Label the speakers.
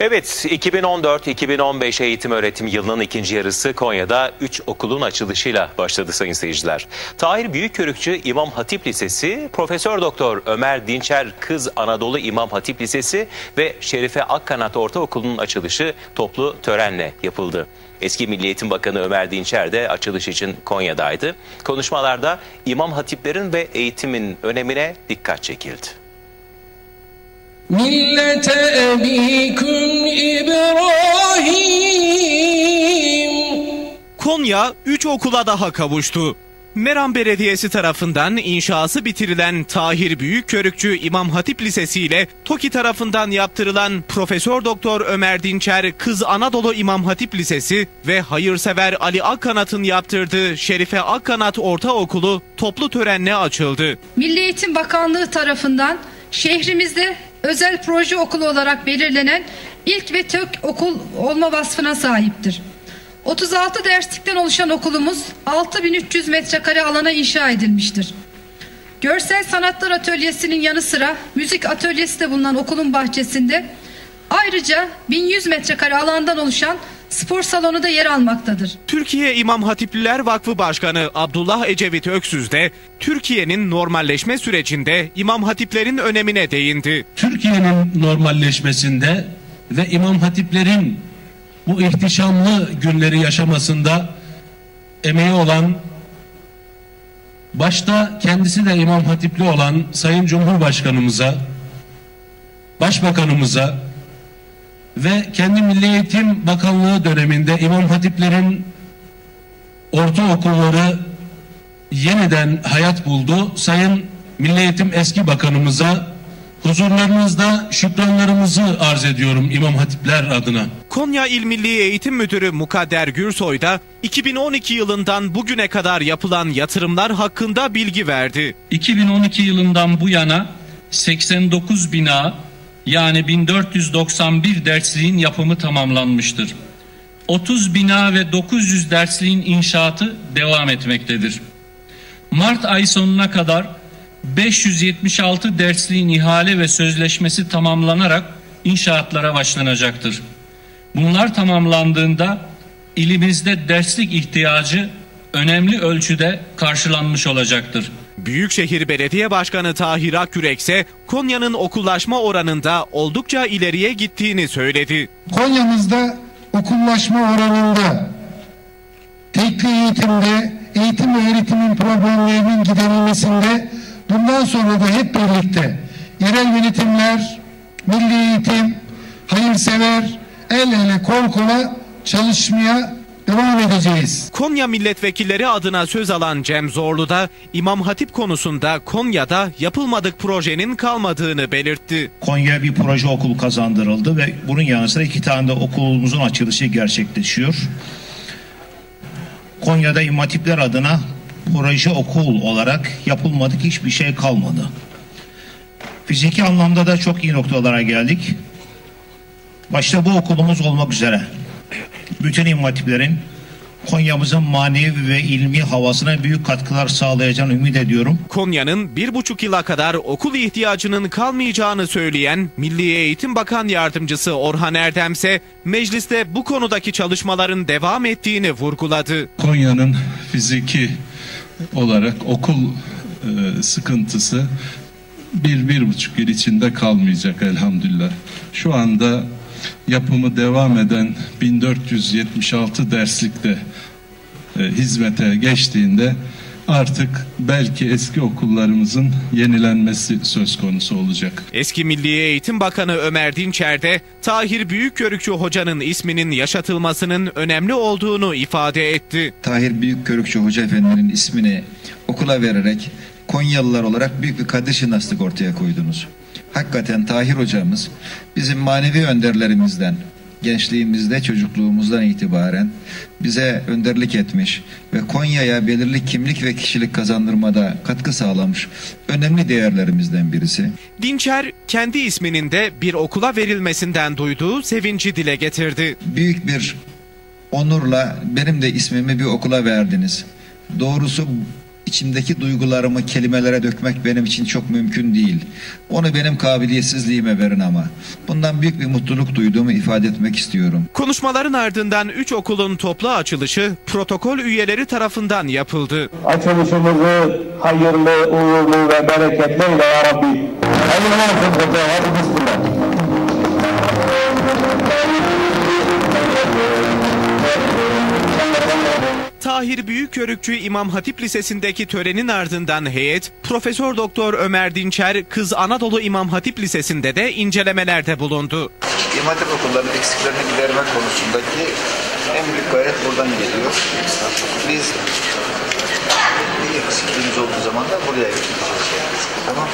Speaker 1: Evet, 2014-2015 eğitim öğretim yılının ikinci yarısı Konya'da 3 okulun açılışıyla başladı sayın seyirciler. Tahir Büyükkörükçü İmam Hatip Lisesi, Profesör Doktor Ömer Dinçer Kız Anadolu İmam Hatip Lisesi ve Şerife Akkanat Ortaokulu'nun açılışı toplu törenle yapıldı. Eski Milli Eğitim Bakanı Ömer Dinçer de açılış için Konya'daydı. Konuşmalarda İmam Hatiplerin ve eğitimin önemine dikkat çekildi.
Speaker 2: ملة أبيكم إبراهيم
Speaker 3: Konya 3 okula daha kavuştu. Meram Belediyesi tarafından inşası bitirilen Tahir Büyükkörükçü İmam Hatip Lisesi ile TOKİ tarafından yaptırılan Profesör Doktor Ömer Dinçer Kız Anadolu İmam Hatip Lisesi ve hayırsever Ali Akkanat'ın yaptırdığı Şerife Akkanat Ortaokulu toplu törenle açıldı.
Speaker 4: Milli Eğitim Bakanlığı tarafından şehrimizde özel proje okulu olarak belirlenen ilk ve tek okul olma vasfına sahiptir. 36 derslikten oluşan okulumuz 6300 metrekare alana inşa edilmiştir. Görsel Sanatlar Atölyesi'nin yanı sıra müzik atölyesi de bulunan okulun bahçesinde ayrıca 1100 metrekare alandan oluşan spor salonu da yer almaktadır.
Speaker 3: Türkiye İmam Hatipliler Vakfı Başkanı Abdullah Ecevit Öksüz de Türkiye'nin normalleşme sürecinde İmam Hatiplerin önemine değindi.
Speaker 5: Türkiye'nin normalleşmesinde ve imam hatiplerin bu ihtişamlı günleri yaşamasında emeği olan başta kendisi de imam hatipli olan Sayın Cumhurbaşkanımıza, Başbakanımıza ve kendi Milli Eğitim Bakanlığı döneminde imam hatiplerin ortaokulları yeniden hayat buldu. Sayın Milli Eğitim Eski Bakanımıza huzurlarınızda şükranlarımızı arz ediyorum İmam Hatipler adına.
Speaker 3: Konya İl Milli Eğitim Müdürü Mukadder Gürsoy da 2012 yılından bugüne kadar yapılan yatırımlar hakkında bilgi verdi.
Speaker 6: 2012 yılından bu yana 89 bina yani 1491 dersliğin yapımı tamamlanmıştır. 30 bina ve 900 dersliğin inşaatı devam etmektedir. Mart ay sonuna kadar 576 dersliğin ihale ve sözleşmesi tamamlanarak inşaatlara başlanacaktır. Bunlar tamamlandığında ilimizde derslik ihtiyacı önemli ölçüde karşılanmış olacaktır.
Speaker 3: Büyükşehir Belediye Başkanı Tahir Akkürek ise Konya'nın okullaşma oranında oldukça ileriye gittiğini söyledi.
Speaker 7: Konya'mızda okullaşma oranında tekli eğitimde eğitim ve öğretimin problemlerinin giderilmesinde bundan sonra da hep birlikte yerel yönetimler, milli eğitim, hayırsever, el ele kol kola çalışmaya devam edeceğiz.
Speaker 3: Konya milletvekilleri adına söz alan Cem Zorlu da İmam Hatip konusunda Konya'da yapılmadık projenin kalmadığını belirtti.
Speaker 8: Konya bir proje okul kazandırıldı ve bunun yanı sıra iki tane de okulumuzun açılışı gerçekleşiyor. Konya'da İmam Hatipler adına proje okul olarak yapılmadık hiçbir şey kalmadı. Fiziki anlamda da çok iyi noktalara geldik. Başta bu okulumuz olmak üzere bütün İmam Konya'mızın manevi ve ilmi havasına büyük katkılar sağlayacağını ümit ediyorum.
Speaker 3: Konya'nın bir buçuk yıla kadar okul ihtiyacının kalmayacağını söyleyen Milli Eğitim Bakan Yardımcısı Orhan Erdemse mecliste bu konudaki çalışmaların devam ettiğini vurguladı.
Speaker 9: Konya'nın fiziki olarak okul e, sıkıntısı bir, bir buçuk yıl içinde kalmayacak elhamdülillah. Şu anda yapımı devam eden 1476 derslikte e, hizmete geçtiğinde artık belki eski okullarımızın yenilenmesi söz konusu olacak.
Speaker 3: Eski Milli Eğitim Bakanı Ömer Dinçer de Tahir Büyükkörükçü hocanın isminin yaşatılmasının önemli olduğunu ifade etti.
Speaker 10: Tahir Büyükkörükçü Hoca Efendi'nin ismini okula vererek Konyalılar olarak büyük bir kadir şinaslık ortaya koydunuz. Hakikaten Tahir hocamız bizim manevi önderlerimizden, gençliğimizde, çocukluğumuzdan itibaren bize önderlik etmiş ve Konya'ya belirli kimlik ve kişilik kazandırmada katkı sağlamış önemli değerlerimizden birisi.
Speaker 3: Dinçer kendi isminin de bir okula verilmesinden duyduğu sevinci dile getirdi.
Speaker 10: Büyük bir onurla benim de ismimi bir okula verdiniz. Doğrusu içimdeki duygularımı kelimelere dökmek benim için çok mümkün değil. Onu benim kabiliyetsizliğime verin ama. Bundan büyük bir mutluluk duyduğumu ifade etmek istiyorum.
Speaker 3: Konuşmaların ardından 3 okulun toplu açılışı protokol üyeleri tarafından yapıldı.
Speaker 11: Açılışımızı hayırlı, uğurlu ve bereketli eyle ya Rabbi. Hayırlı olsun hocam.
Speaker 3: Tahir Büyükkörükçü İmam Hatip Lisesi'ndeki törenin ardından heyet, Profesör Doktor Ömer Dinçer Kız Anadolu İmam Hatip Lisesi'nde de incelemelerde bulundu.
Speaker 10: İmam Hatip okullarının eksiklerini gidermek konusundaki en büyük gayret buradan geliyor. Biz bir eksikliğimiz olduğu zaman da buraya gideceğiz. Tamam.